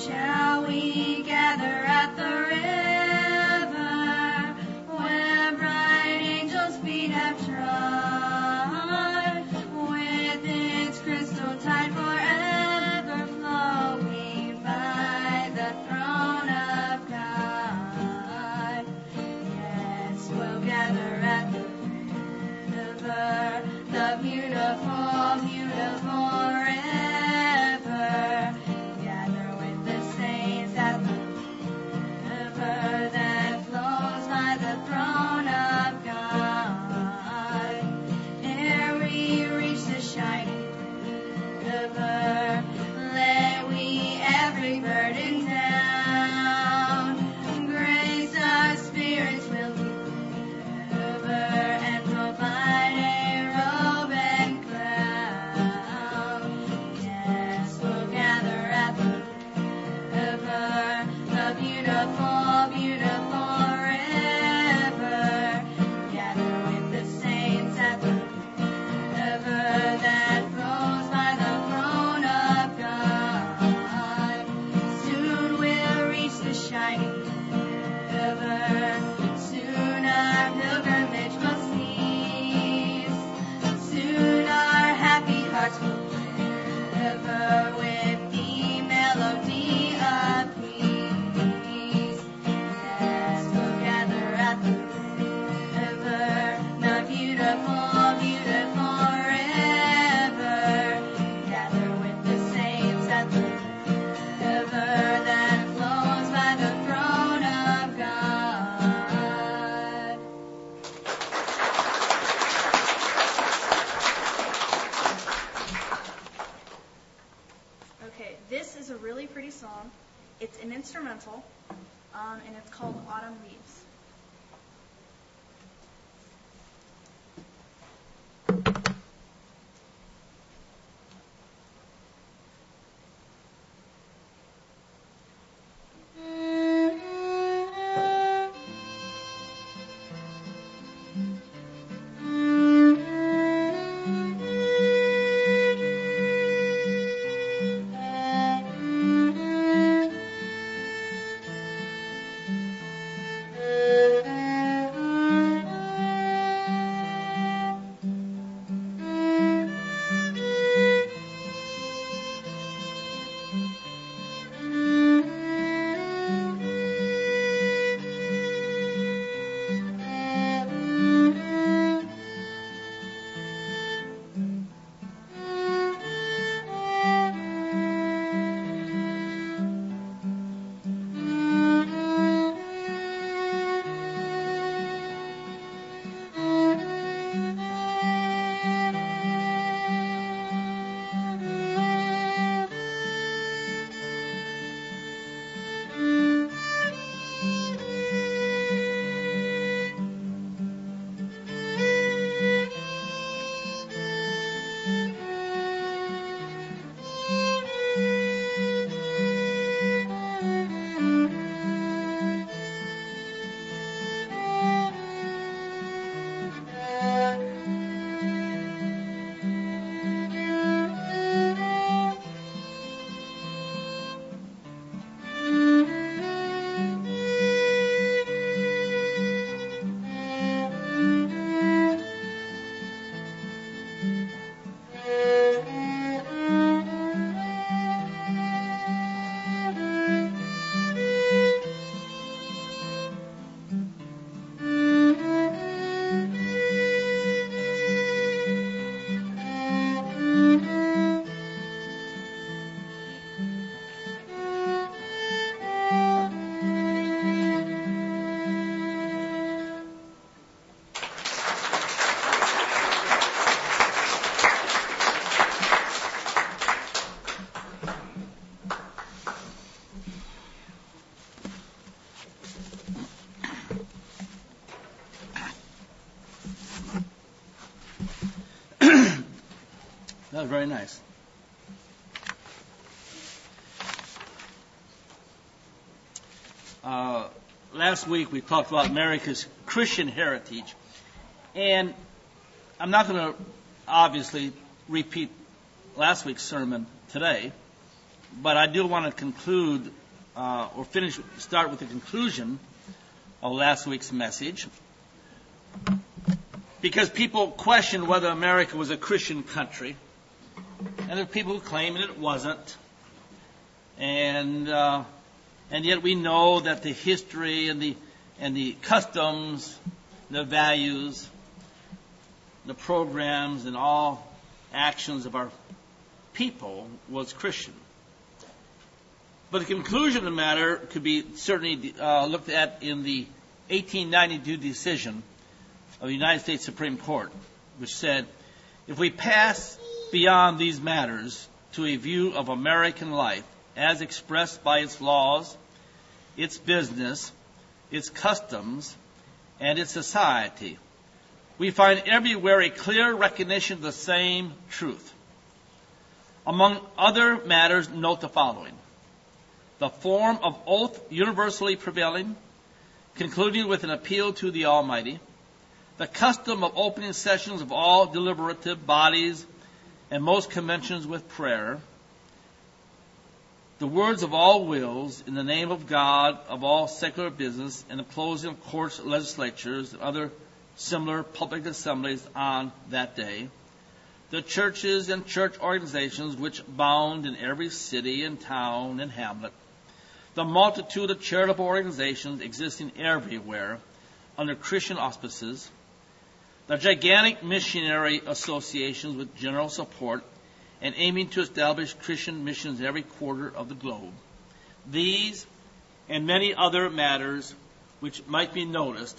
shall nice. Uh, last week we talked about America's Christian heritage, and I'm not going to obviously repeat last week's sermon today, but I do want to conclude uh, or finish, start with the conclusion of last week's message, because people question whether America was a Christian country. And there are people who claim that it wasn't. And, uh, and yet we know that the history and the, and the customs, the values, the programs, and all actions of our people was Christian. But the conclusion of the matter could be certainly uh, looked at in the 1892 decision of the United States Supreme Court, which said, if we pass beyond these matters to a view of American life as expressed by its laws, its business, its customs, and its society, we find everywhere a clear recognition of the same truth. Among other matters, note the following. The form of oath universally prevailing, concluding with an appeal to the Almighty, the custom of opening sessions of all deliberative bodies and most conventions with prayer, the words of all wills in the name of God of all secular business and the closing of courts, legislatures, and other similar public assemblies on that day, the churches and church organizations which bound in every city and town and hamlet, the multitude of charitable organizations existing everywhere under Christian auspices, the gigantic missionary associations with general support and aiming to establish Christian missions in every quarter of the globe. These and many other matters which might be noticed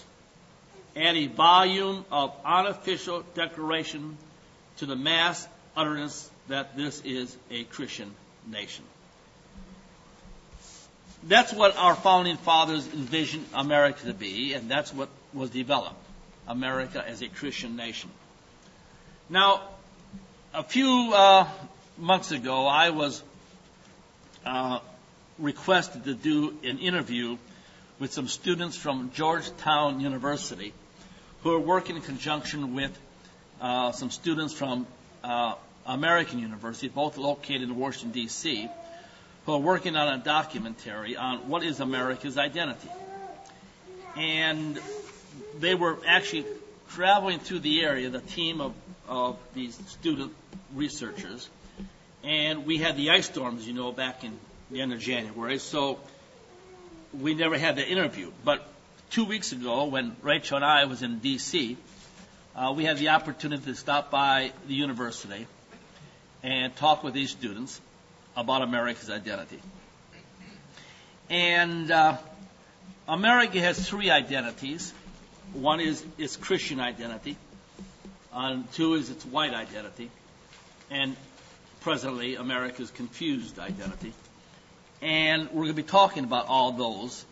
add a volume of unofficial declaration to the mass utterance that this is a Christian nation. That's what our founding fathers envisioned America to be, and that's what was developed. America as a Christian nation. Now, a few uh, months ago, I was uh, requested to do an interview with some students from Georgetown University who are working in conjunction with uh, some students from uh, American University, both located in Washington, D.C., who are working on a documentary on what is America's identity. And they were actually traveling through the area, the team of, of these student researchers, and we had the ice storms, you know, back in the end of January, so we never had the interview. But two weeks ago, when Rachel and I was in D.C., uh, we had the opportunity to stop by the university and talk with these students about America's identity. And uh, America has three identities. One is its Christian identity, and two is its white identity, and presently America's confused identity. And we're going to be talking about all those.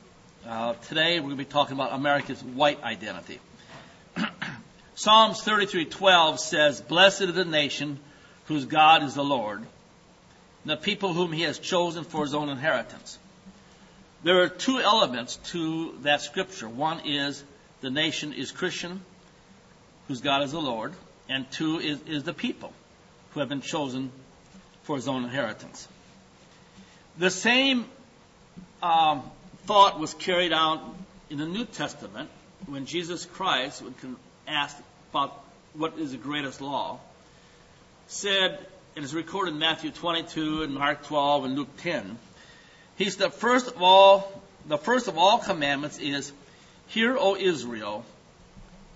Uh, today we're going to be talking about America's white identity. Psalms 33:12 says, "Blessed is the nation whose God is the Lord, the people whom He has chosen for His own inheritance." There are two elements to that scripture. One is the nation is Christian, whose God is the Lord, and two is, is the people who have been chosen for his own inheritance. The same um, thought was carried out in the New Testament when Jesus Christ, when asked about what is the greatest law, said, and is recorded in Matthew 22 and Mark 12 and Luke 10. He said, first of all, the first of all commandments is Hear, O Israel,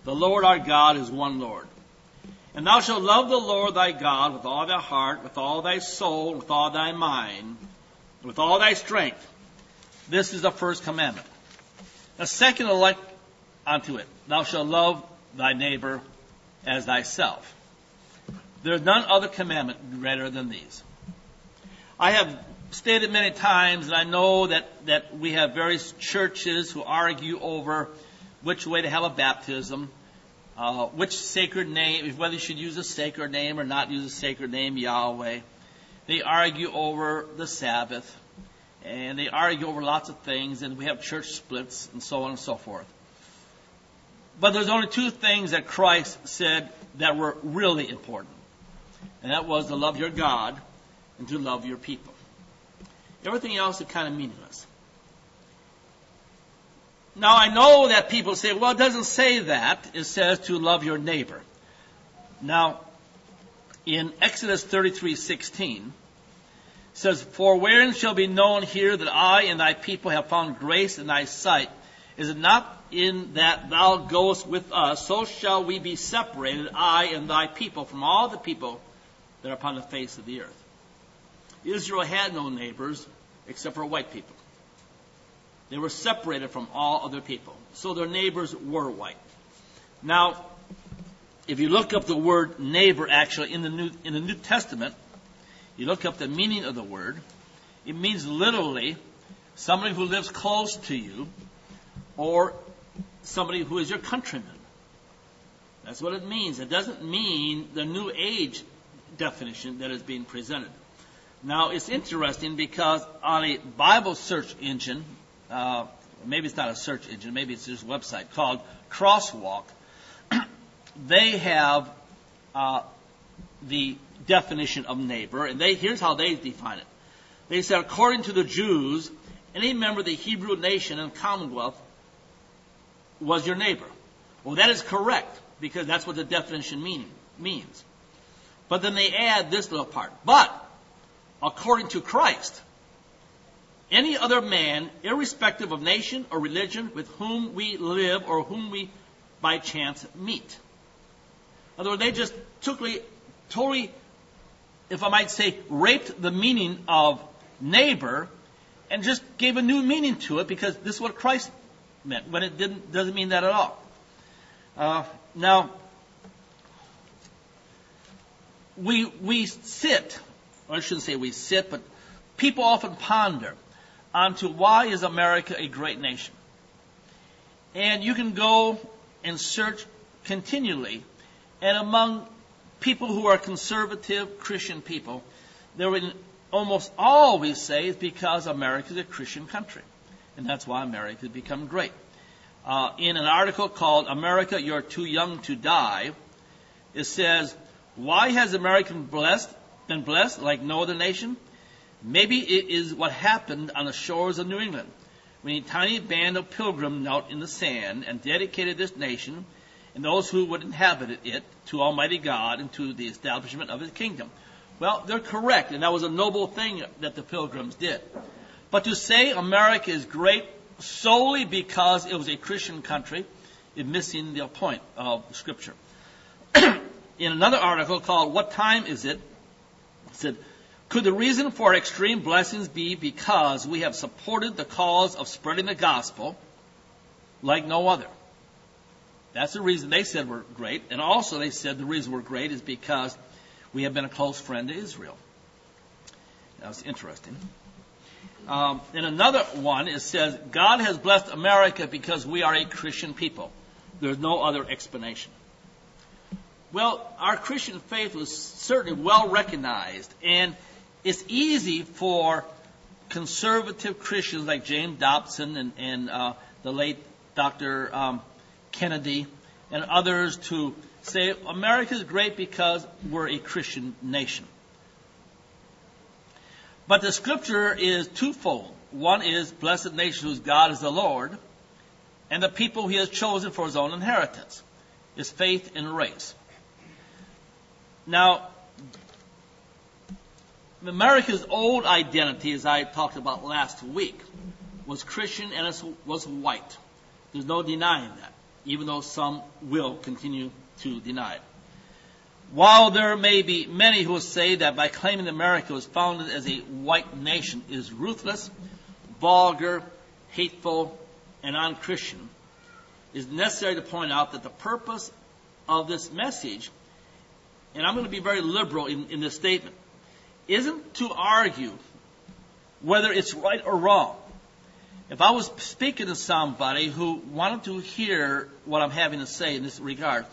the Lord our God is one Lord. And thou shalt love the Lord thy God with all thy heart, with all thy soul, with all thy mind, with all thy strength. This is the first commandment. The second like unto it, thou shalt love thy neighbor as thyself. There is none other commandment greater than these. I have stated many times, and I know that, that we have various churches who argue over which way to have a baptism, uh, which sacred name, whether you should use a sacred name or not use a sacred name, Yahweh. They argue over the Sabbath, and they argue over lots of things, and we have church splits, and so on and so forth. But there's only two things that Christ said that were really important, and that was to love your God and to love your people. Everything else is kind of meaningless. Now I know that people say, well, it doesn't say that. It says to love your neighbor. Now, in Exodus 33:16, says, For wherein shall be known here that I and thy people have found grace in thy sight? Is it not in that thou goest with us, so shall we be separated, I and thy people, from all the people that are upon the face of the earth. Israel had no neighbors except for white people. They were separated from all other people. So their neighbors were white. Now, if you look up the word neighbor actually in the New, in the New Testament, you look up the meaning of the word, it means literally somebody who lives close to you or somebody who is your countryman. That's what it means. It doesn't mean the New Age definition that is being presented. Now, it's interesting because on a Bible search engine, uh, maybe it's not a search engine, maybe it's just a website called Crosswalk, they have uh, the definition of neighbor, and they here's how they define it. They said, according to the Jews, any member of the Hebrew nation and commonwealth was your neighbor. Well, that is correct because that's what the definition meaning, means. But then they add this little part. But according to Christ, any other man, irrespective of nation or religion, with whom we live or whom we by chance meet. In other words, they just totally, totally, if I might say, raped the meaning of neighbor and just gave a new meaning to it because this is what Christ meant when it didn't, doesn't mean that at all. Uh, now, we, we sit, I shouldn't say we sit, but people often ponder onto why is America a great nation? And you can go and search continually, and among people who are conservative Christian people, there will almost always say it's because America is a Christian country. And that's why America has become great. Uh, in an article called America, You're Too Young to Die, it says, why has America blessed, been blessed like no other nation? Maybe it is what happened on the shores of New England when a tiny band of pilgrims knelt in the sand and dedicated this nation and those who would inhabit it to Almighty God and to the establishment of His kingdom. Well, they're correct, and that was a noble thing that the pilgrims did. But to say America is great solely because it was a Christian country is missing the point of Scripture. in another article called What Time Is It? It said, could the reason for extreme blessings be because we have supported the cause of spreading the gospel like no other? That's the reason they said we're great. And also they said the reason we're great is because we have been a close friend to Israel. That was interesting. Um, and another one, it says, God has blessed America because we are a Christian people. There's no other explanation. Well, our Christian faith was certainly well recognized, and it's easy for conservative Christians like James Dobson and, and uh, the late Dr. Um, Kennedy and others to say America is great because we're a Christian nation. But the scripture is twofold. One is, blessed nation whose God is the Lord, and the people he has chosen for his own inheritance, is faith and race. Now, America's old identity, as I talked about last week, was Christian and was white. There's no denying that, even though some will continue to deny it. While there may be many who say that by claiming America was founded as a white nation is ruthless, vulgar, hateful, and unchristian, it is necessary to point out that the purpose of this message, and I'm going to be very liberal in, in this statement, isn't to argue whether it's right or wrong. If I was speaking to somebody who wanted to hear what I'm having to say in this regard,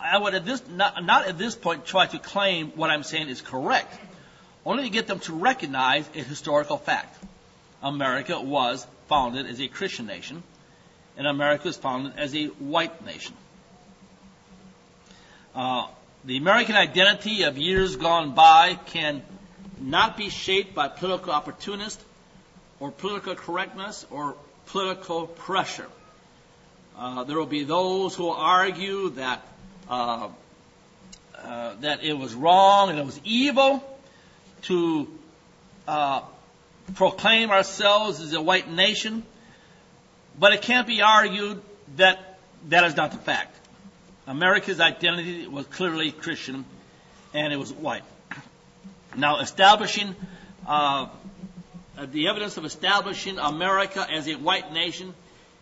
I would at this not, not at this point try to claim what I'm saying is correct, only to get them to recognize a historical fact. America was founded as a Christian nation, and America was founded as a white nation. Uh, the American identity of years gone by can not be shaped by political opportunists or political correctness or political pressure. Uh, there will be those who will argue that uh, uh, that it was wrong and it was evil to uh, proclaim ourselves as a white nation, but it can't be argued that that is not the fact. America's identity was clearly Christian, and it was white. Now, establishing uh, the evidence of establishing America as a white nation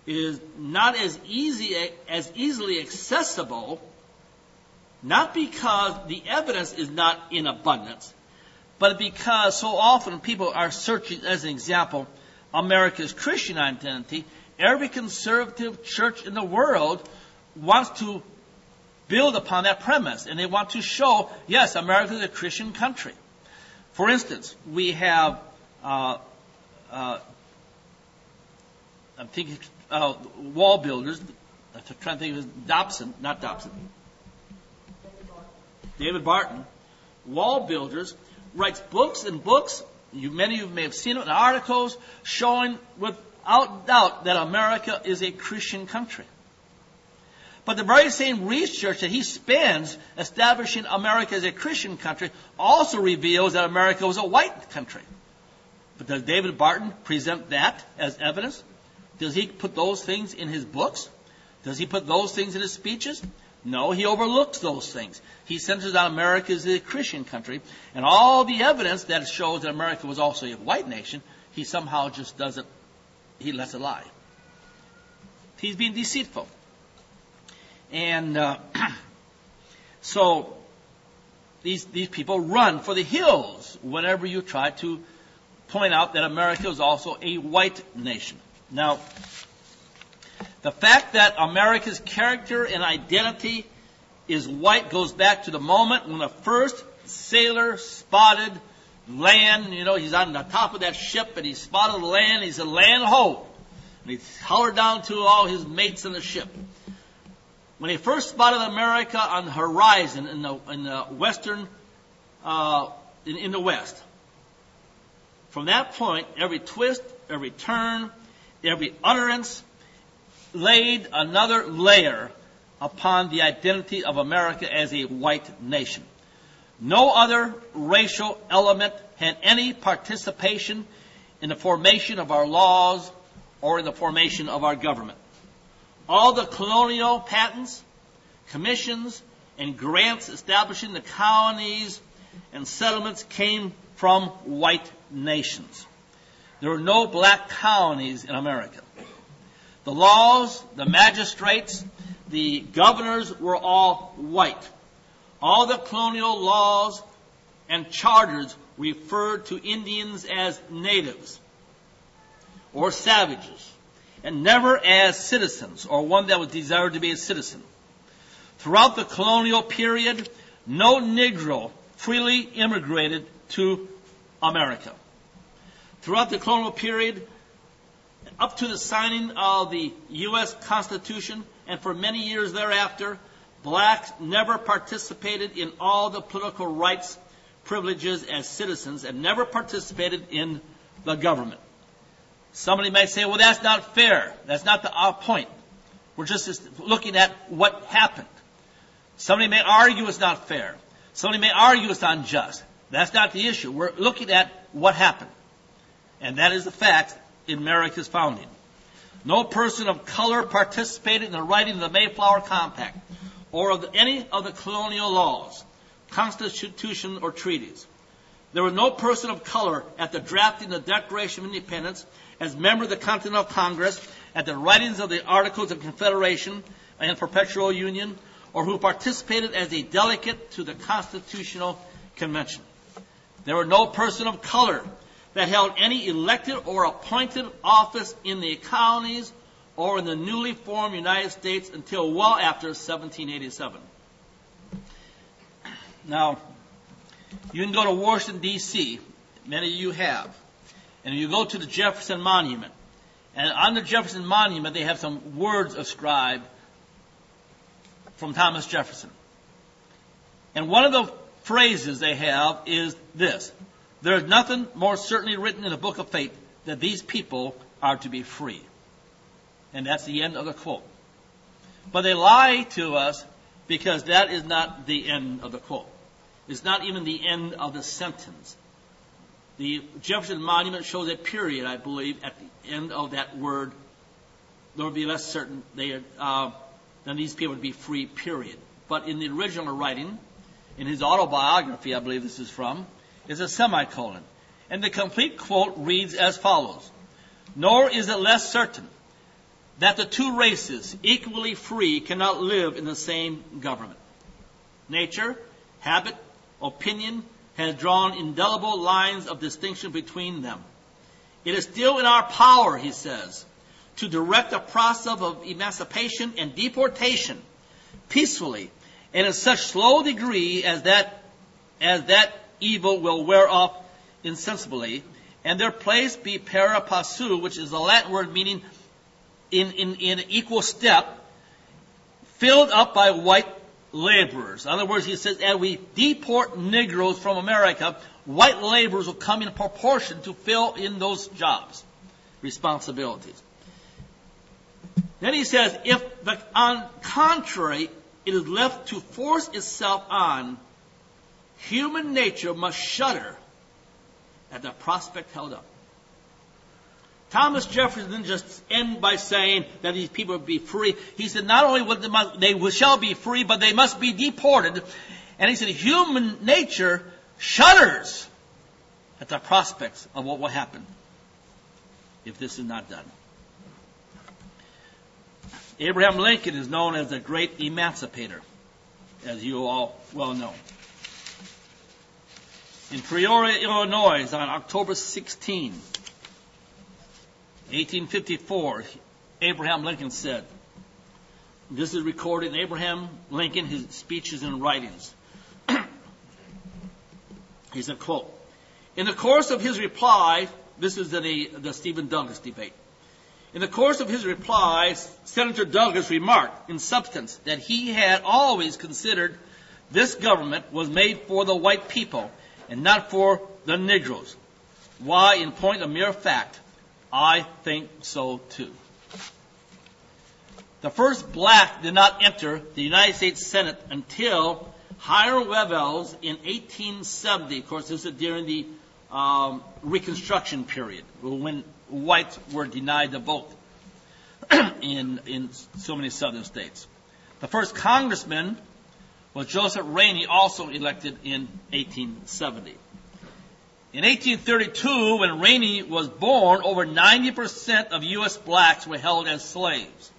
is not as easy as easily accessible, not because the evidence is not in abundance, but because so often people are searching, as an example, America's Christian identity. Every conservative church in the world wants to build upon that premise, and they want to show, yes, America is a Christian country. For instance, we have, uh, uh, I'm thinking, uh, wall builders. I'm trying to think of Dobson, not Dobson. David Barton. Wall builders writes books and books. You, many of you may have seen it in articles showing without doubt that America is a Christian country. But the very same research that he spends establishing America as a Christian country also reveals that America was a white country. But does David Barton present that as evidence? Does he put those things in his books? Does he put those things in his speeches? No, he overlooks those things. He centers on America as a Christian country, and all the evidence that shows that America was also a white nation, he somehow just doesn't, he lets it lie. He's being deceitful. And uh, so these, these people run for the hills whenever you try to point out that America is also a white nation. Now, the fact that America's character and identity is white goes back to the moment when the first sailor spotted land. You know, he's on the top of that ship and he spotted land. He said, land ho. And he hollered down to all his mates in the ship. When he first spotted America on the horizon in the, in the western, uh, in, in the west, from that point, every twist, every turn, every utterance laid another layer upon the identity of America as a white nation. No other racial element had any participation in the formation of our laws or in the formation of our government. All the colonial patents, commissions, and grants establishing the colonies and settlements came from white nations. There were no black colonies in America. The laws, the magistrates, the governors were all white. All the colonial laws and charters referred to Indians as natives or savages and never as citizens or one that was desired to be a citizen. Throughout the colonial period, no Negro freely immigrated to America. Throughout the colonial period, up to the signing of the U.S. Constitution and for many years thereafter, blacks never participated in all the political rights, privileges as citizens and never participated in the government. Somebody may say, well, that's not fair. That's not the our point. We're just looking at what happened. Somebody may argue it's not fair. Somebody may argue it's unjust. That's not the issue. We're looking at what happened. And that is the fact in America's founding. No person of color participated in the writing of the Mayflower Compact or of any of the colonial laws, constitution, or treaties. There was no person of color at the drafting of the Declaration of Independence as member of the Continental Congress at the writings of the Articles of Confederation and Perpetual Union, or who participated as a delegate to the Constitutional Convention. There were no person of color that held any elected or appointed office in the colonies or in the newly formed United States until well after 1787. Now, you can go to Washington, D.C., many of you have, and you go to the Jefferson Monument. And on the Jefferson Monument, they have some words ascribed from Thomas Jefferson. And one of the phrases they have is this There is nothing more certainly written in the book of fate that these people are to be free. And that's the end of the quote. But they lie to us because that is not the end of the quote. It's not even the end of the sentence. The Jefferson Monument shows a period, I believe, at the end of that word. There would be less certain they, uh, then these people would be free, period. But in the original writing, in his autobiography, I believe this is from, is a semicolon. And the complete quote reads as follows. Nor is it less certain that the two races, equally free, cannot live in the same government. Nature, habit, opinion has drawn indelible lines of distinction between them. It is still in our power, he says, to direct the process of emancipation and deportation peacefully and in such slow degree as that as that evil will wear off insensibly, and their place be pari passu, which is a Latin word meaning in, in, in equal step, filled up by white laborers. In other words, he says, as we deport Negroes from America, white laborers will come in proportion to fill in those jobs, responsibilities. Then he says, if the, on contrary, it is left to force itself on, human nature must shudder at the prospect held up. Thomas Jefferson didn't just end by saying that these people would be free. He said not only will they, they shall be free, but they must be deported. And he said human nature shudders at the prospects of what will happen if this is not done. Abraham Lincoln is known as the great emancipator, as you all well know. In Peoria, Illinois, on October 16, 1854, Abraham Lincoln said, this is recorded in Abraham Lincoln, his speeches and writings. he said, quote, in the course of his reply, this is the, the Stephen Douglas debate. In the course of his reply, Senator Douglas remarked, in substance, that he had always considered this government was made for the white people and not for the Negroes. Why, in point of mere fact, I think so too. The first black did not enter the United States Senate until Hiram Revels in 1870. Of course, this is during the um, Reconstruction period when whites were denied the vote in, in so many southern states. The first congressman was Joseph Rainey, also elected in 1870. In 1832, when Rainey was born, over 90% of U.S. blacks were held as slaves.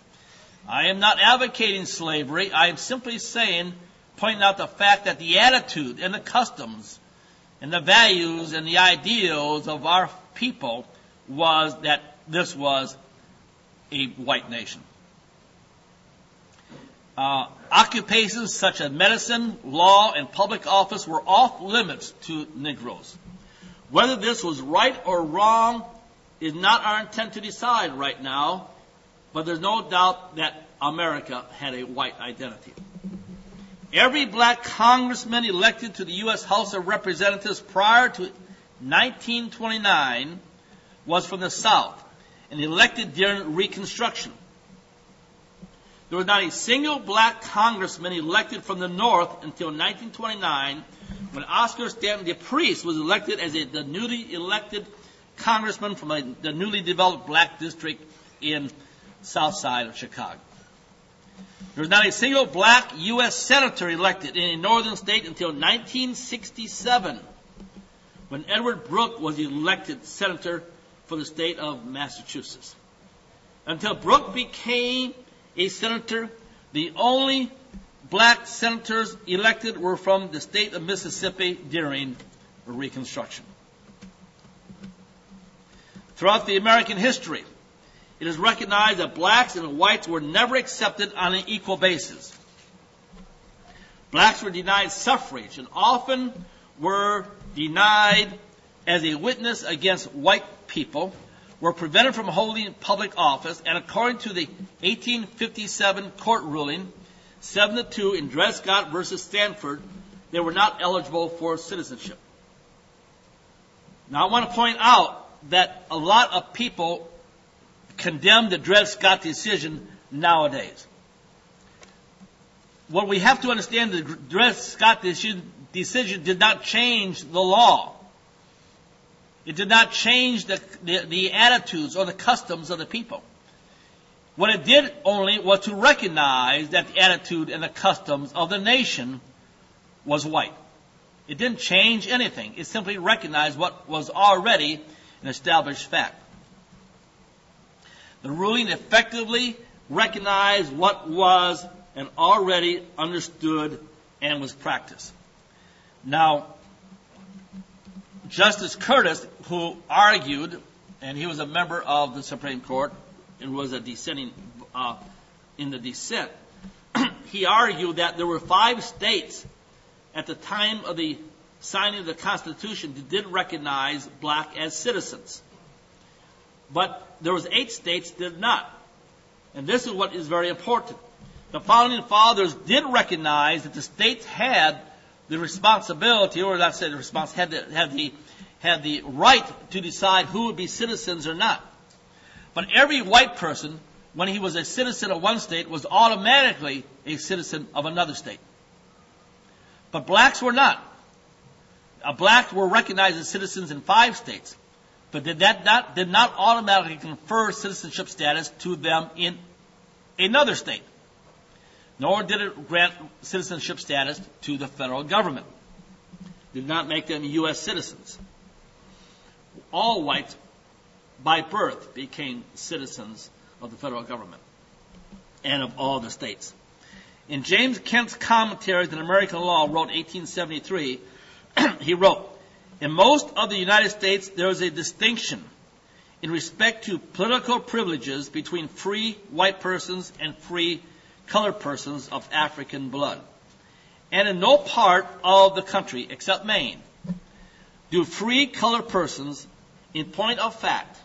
I am not advocating slavery. I am simply saying, pointing out the fact that the attitude and the customs and the values and the ideals of our people was that this was a white nation. Uh, occupations such as medicine, law, and public office were off limits to Negroes. Whether this was right or wrong is not our intent to decide right now, but there's no doubt that America had a white identity. Every black congressman elected to the U.S. House of Representatives prior to 1929 was from the South and elected during Reconstruction. There was not a single black congressman elected from the North until 1929 when Oscar Stanton DePriest was elected as a, the newly elected congressman from a, the newly developed black district in south side of Chicago. There was not a single black U.S. senator elected in a northern state until 1967 when Edward Brooke was elected senator for the state of Massachusetts. Until Brooke became a senator, the only black senators elected were from the state of Mississippi during Reconstruction. Throughout the American history, it is recognized that blacks and whites were never accepted on an equal basis. Blacks were denied suffrage and often were denied as a witness against white people were prevented from holding public office, and according to the 1857 court ruling, 7 to 2 in Dred Scott versus Sandford, they were not eligible for citizenship. Now I want to point out that a lot of people condemn the Dred Scott decision nowadays. What we have to understand, the Dred Scott decision, decision did not change the law. It did not change the, the, the attitudes or the customs of the people. What it did only was to recognize that the attitude and the customs of the nation was white. It didn't change anything. It simply recognized what was already an established fact. The ruling effectively recognized what was and already understood and was practiced. Now, Justice Curtis, who argued, and he was a member of the Supreme Court and was a dissenting uh, in the dissent, he argued that there were five states at the time of the signing of the Constitution that did recognize black as citizens. But there was eight states did not. And this is what is very important. The founding fathers did recognize that the states had the responsibility, or let's say the response had the, had the had the right to decide who would be citizens or not. But every white person, when he was a citizen of one state, was automatically a citizen of another state. But blacks were not. Uh, blacks were recognized as citizens in five states, but did that not, did not automatically confer citizenship status to them in another state nor did it grant citizenship status to the federal government. Did not make them U.S. citizens. All whites by birth became citizens of the federal government and of all the states. In James Kent's commentaries on American law, wrote 1873, he wrote, In most of the United States, there is a distinction in respect to political privileges between free white persons and free colored persons of African blood. And in no part of the country, except Maine, do free colored persons, in point of fact,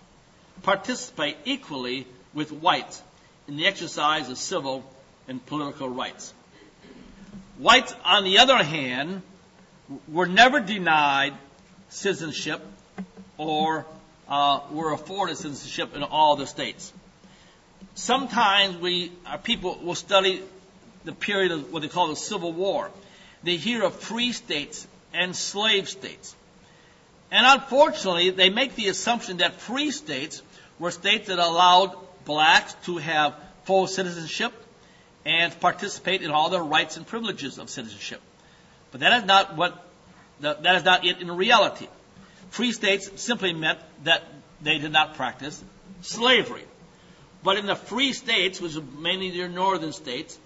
participate equally with whites in the exercise of civil and political rights. Whites, on the other hand, were never denied citizenship or uh, were afforded citizenship in all the states sometimes we, our people will study the period of what they call the Civil War. They hear of free states and slave states. And unfortunately, they make the assumption that free states were states that allowed blacks to have full citizenship and participate in all the rights and privileges of citizenship. But that is not what, that is not it in reality. Free states simply meant that they did not practice slavery. But in the free states, which were mainly the northern states,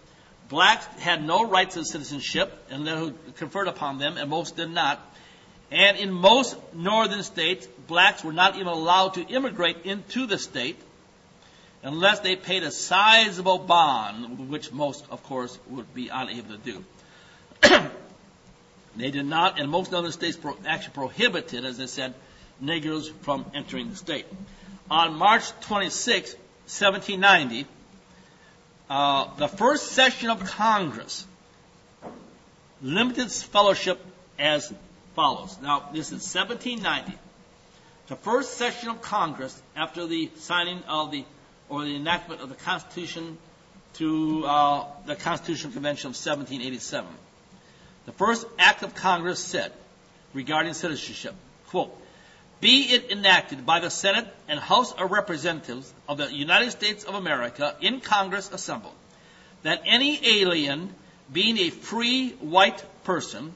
blacks had no rights of citizenship and who conferred upon them, and most did not. And in most northern states, blacks were not even allowed to immigrate into the state unless they paid a sizable bond, which most, of course, would be unable to do. they did not, and most northern states actually prohibited, as I said, Negroes from entering the state. On March 26, 1790, uh, the first session of Congress limited fellowship as follows. Now, this is 1790. The first session of Congress after the signing of the or the enactment of the Constitution to uh, the Constitutional Convention of 1787. The first act of Congress said regarding citizenship, quote, be it enacted by the Senate and House of Representatives of the United States of America in Congress assembled, that any alien being a free white person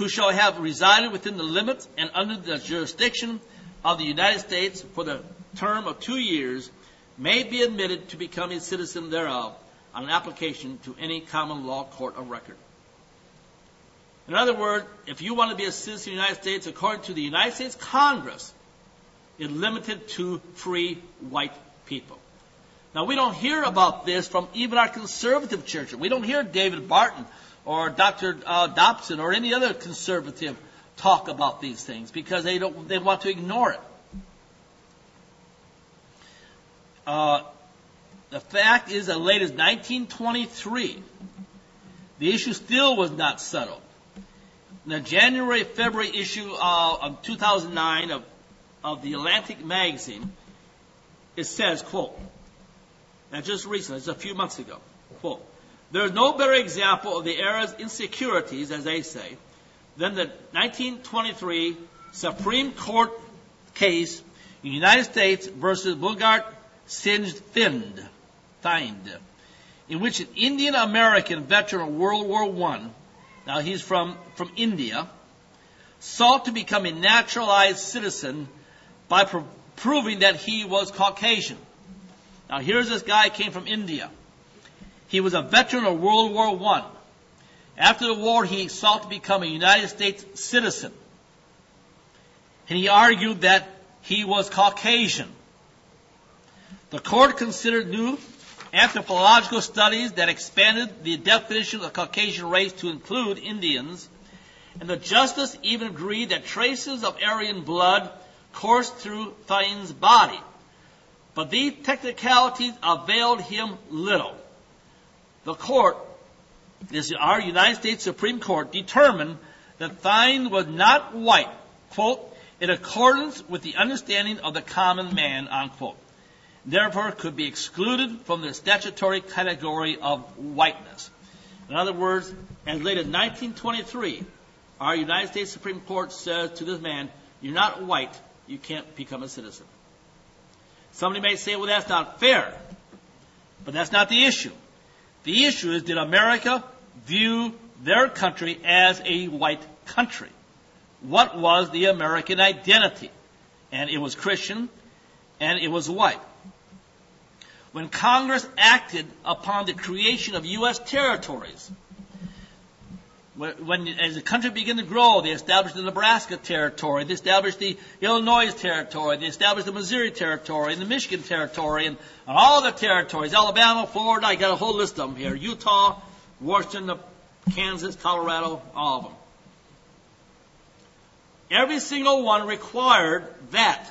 who shall have resided within the limits and under the jurisdiction of the United States for the term of two years may be admitted to become a citizen thereof on an application to any common law court of record. In other words, if you want to be a citizen of the United States, according to the United States Congress, it's limited to free white people. Now, we don't hear about this from even our conservative churches. We don't hear David Barton or Dr. Uh, Dobson or any other conservative talk about these things because they don't they want to ignore it. Uh, the fact is, as late as 1923, the issue still was not settled In the January February issue uh, of 2009 of of the Atlantic magazine, it says, quote, and just recently, it's a few months ago, quote, there is no better example of the era's insecurities, as they say, than the 1923 Supreme Court case, United States versus Bhagat Singh Thind, Thind, in which an Indian American veteran of World War I, now he's from, from India, sought to become a naturalized citizen by pro- proving that he was Caucasian. Now here's this guy came from India. He was a veteran of World War I. After the war, he sought to become a United States citizen. And he argued that he was Caucasian. The court considered new anthropological studies that expanded the definition of Caucasian race to include Indians, and the justice even agreed that traces of Aryan blood coursed through Thind's body. But these technicalities availed him little. The court, this our United States Supreme Court, determined that Thind was not white, quote, in accordance with the understanding of the common man, unquote. Therefore, could be excluded from the statutory category of whiteness. In other words, as late as 1923, our United States Supreme Court says to this man, you're not white, you can't become a citizen. Somebody may say, well, that's not fair. But that's not the issue. The issue is, did America view their country as a white country? What was the American identity? And it was Christian, and it was white. When Congress acted upon the creation of U.S. territories, when, as the country began to grow, they established the Nebraska territory, they established the Illinois territory, they established the Missouri territory, and the Michigan territory, and all the territories, Alabama, Florida, I got a whole list of them here, Utah, Washington, Kansas, Colorado, all of them. Every single one required that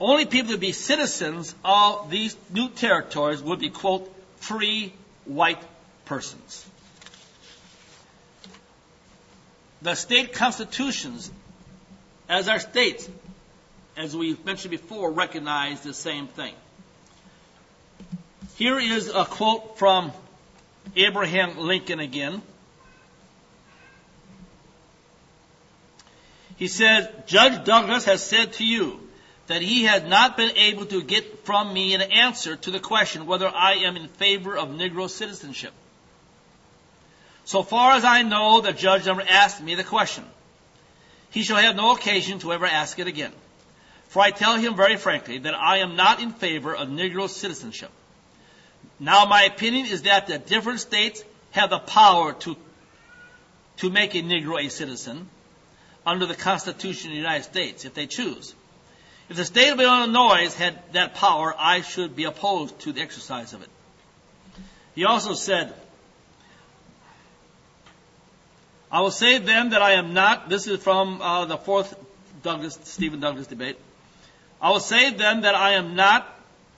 only people to be citizens of these new territories would be, quote, free white persons. The state constitutions, as our states, as we mentioned before, recognize the same thing. Here is a quote from Abraham Lincoln again. He says, Judge Douglas has said to you that he has not been able to get from me an answer to the question whether I am in favor of Negro citizenship. So far as I know, the judge never asked me the question. He shall have no occasion to ever ask it again. For I tell him very frankly that I am not in favor of Negro citizenship. Now my opinion is that the different states have the power to, to make a Negro a citizen under the Constitution of the United States if they choose. If the state of Illinois had that power, I should be opposed to the exercise of it. He also said, I will say then that I am not, this is from uh, the fourth Douglas, Stephen Douglas debate. I will say then that I am not,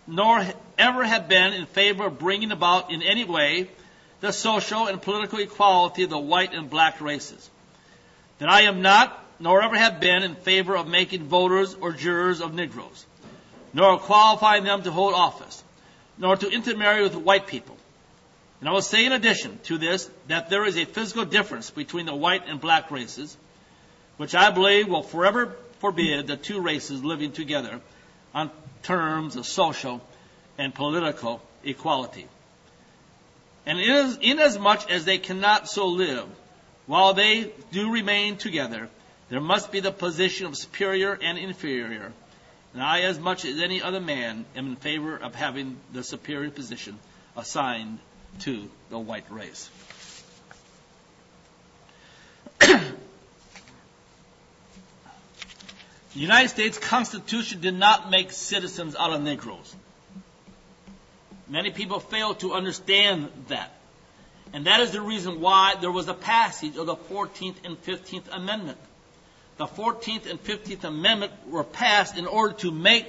nor ever have been in favor of bringing about in any way the social and political equality of the white and black races. That I am not, nor ever have been in favor of making voters or jurors of Negroes, nor qualifying them to hold office, nor to intermarry with white people and I will say in addition to this that there is a physical difference between the white and black races, which I believe will forever forbid the two races living together on terms of social and political equality. And inasmuch as they cannot so live, while they do remain together, there must be the position of superior and inferior. And I, as much as any other man, am in favor of having the superior position assigned to the white race. the United States Constitution did not make citizens out of Negroes. Many people fail to understand that. And that is the reason why there was a passage of the 14th and 15th Amendment. The 14th and 15th Amendment were passed in order to make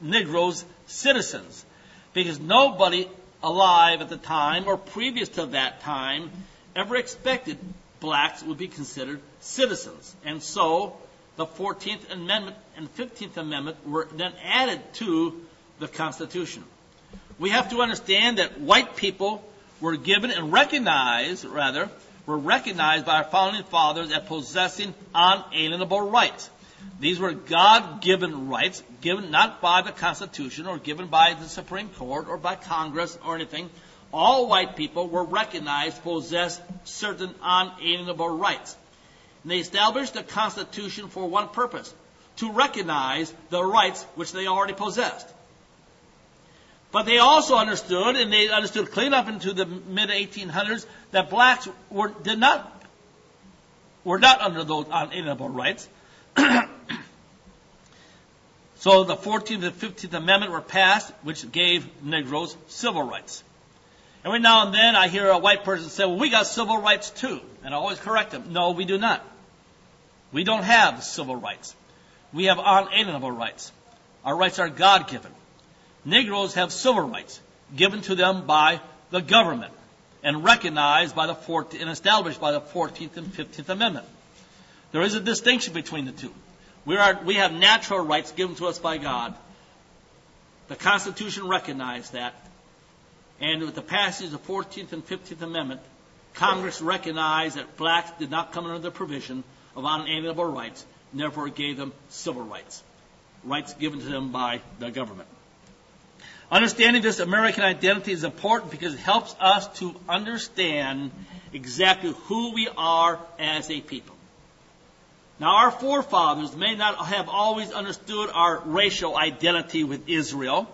Negroes citizens. Because nobody alive at the time or previous to that time ever expected blacks would be considered citizens. And so the 14th Amendment and 15th Amendment were then added to the Constitution. We have to understand that white people were given and recognized, rather, were recognized by our founding fathers as possessing unalienable rights. These were God-given rights, given not by the Constitution or given by the Supreme Court or by Congress or anything. All white people were recognized possessed certain unalienable rights. And they established the Constitution for one purpose, to recognize the rights which they already possessed. But they also understood, and they understood clean up into the mid 1800s, that blacks were did not were not under those unalienable rights. so the 14th and 15th Amendment were passed, which gave Negroes civil rights. Every now and then I hear a white person say, well, we got civil rights too. And I always correct them. No, we do not. We don't have civil rights. We have unalienable rights. Our rights are God given. Negroes have civil rights given to them by the government and recognized by the 14th, and established by the 14th and 15th Amendment. There is a distinction between the two. We, are, we have natural rights given to us by God. The Constitution recognized that. And with the passage of the 14th and 15th Amendment, Congress recognized that blacks did not come under the provision of unalienable rights, therefore gave them civil rights, rights given to them by the government. Understanding this American identity is important because it helps us to understand exactly who we are as a people. Now, our forefathers may not have always understood our racial identity with Israel,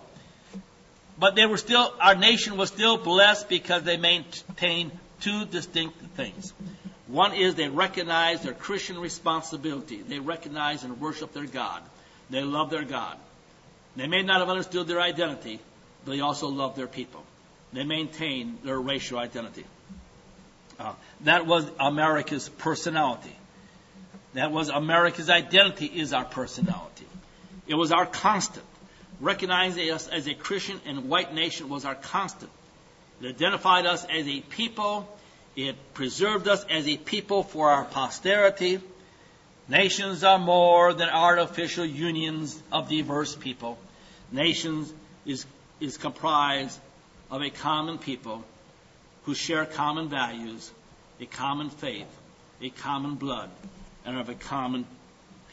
but they were still, our nation was still blessed because they maintained two distinct things. One is they recognized their Christian responsibility. They recognized and worshiped their God. They loved their God. They may not have understood their identity, but they also loved their people. They maintained their racial identity. Uh, that was America's personality. That was America's identity is our personality. It was our constant. Recognizing us as a Christian and white nation was our constant. It identified us as a people. It preserved us as a people for our posterity. Nations are more than artificial unions of diverse people. Nations is, is comprised of a common people who share common values, a common faith, a common blood, and of a common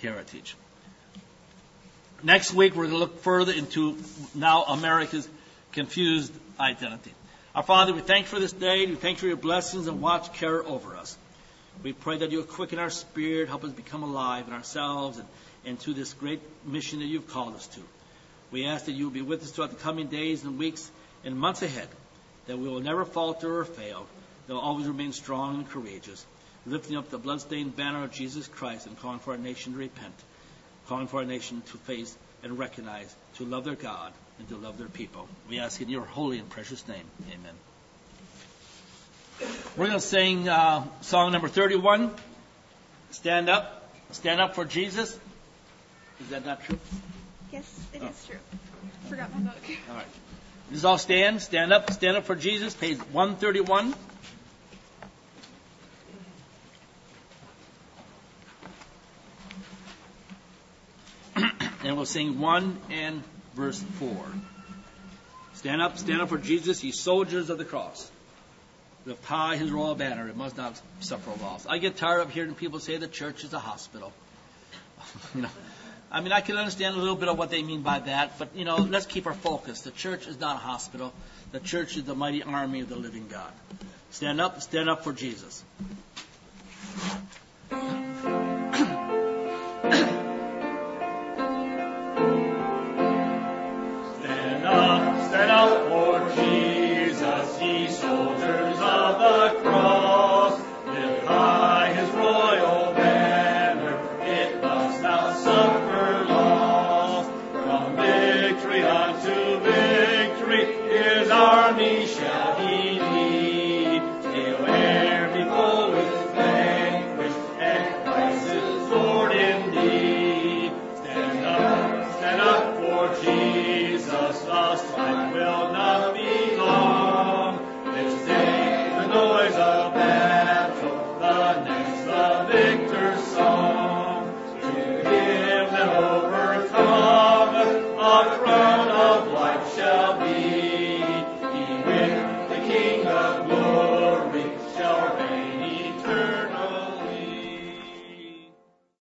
heritage. Next week, we're going to look further into now America's confused identity. Our Father, we thank you for this day. We thank you for your blessings and watch care over us. We pray that you'll quicken our spirit, help us become alive in ourselves and, and to this great mission that you've called us to. We ask that you will be with us throughout the coming days and weeks and months ahead, that we will never falter or fail, that we'll always remain strong and courageous, lifting up the bloodstained banner of Jesus Christ and calling for our nation to repent, calling for our nation to face and recognize, to love their God and to love their people. We ask in your holy and precious name. Amen. We're going to sing uh, song number 31. Stand up. Stand up for Jesus. Is that not true? Yes, it is Oh. true. Forgot my book. All right. Just all stand. Stand up. Stand up for Jesus. Page 131. And we'll sing 1 and verse 4. Stand up, stand up for Jesus, ye soldiers of the cross. Lift high his royal banner, it must not suffer loss. I get tired of hearing people say the church is a hospital. you know, I mean, I can understand a little bit of what they mean by that, but you know, let's keep our focus. The church is not a hospital. The church is the mighty army of the living God. Stand up, stand up for Jesus.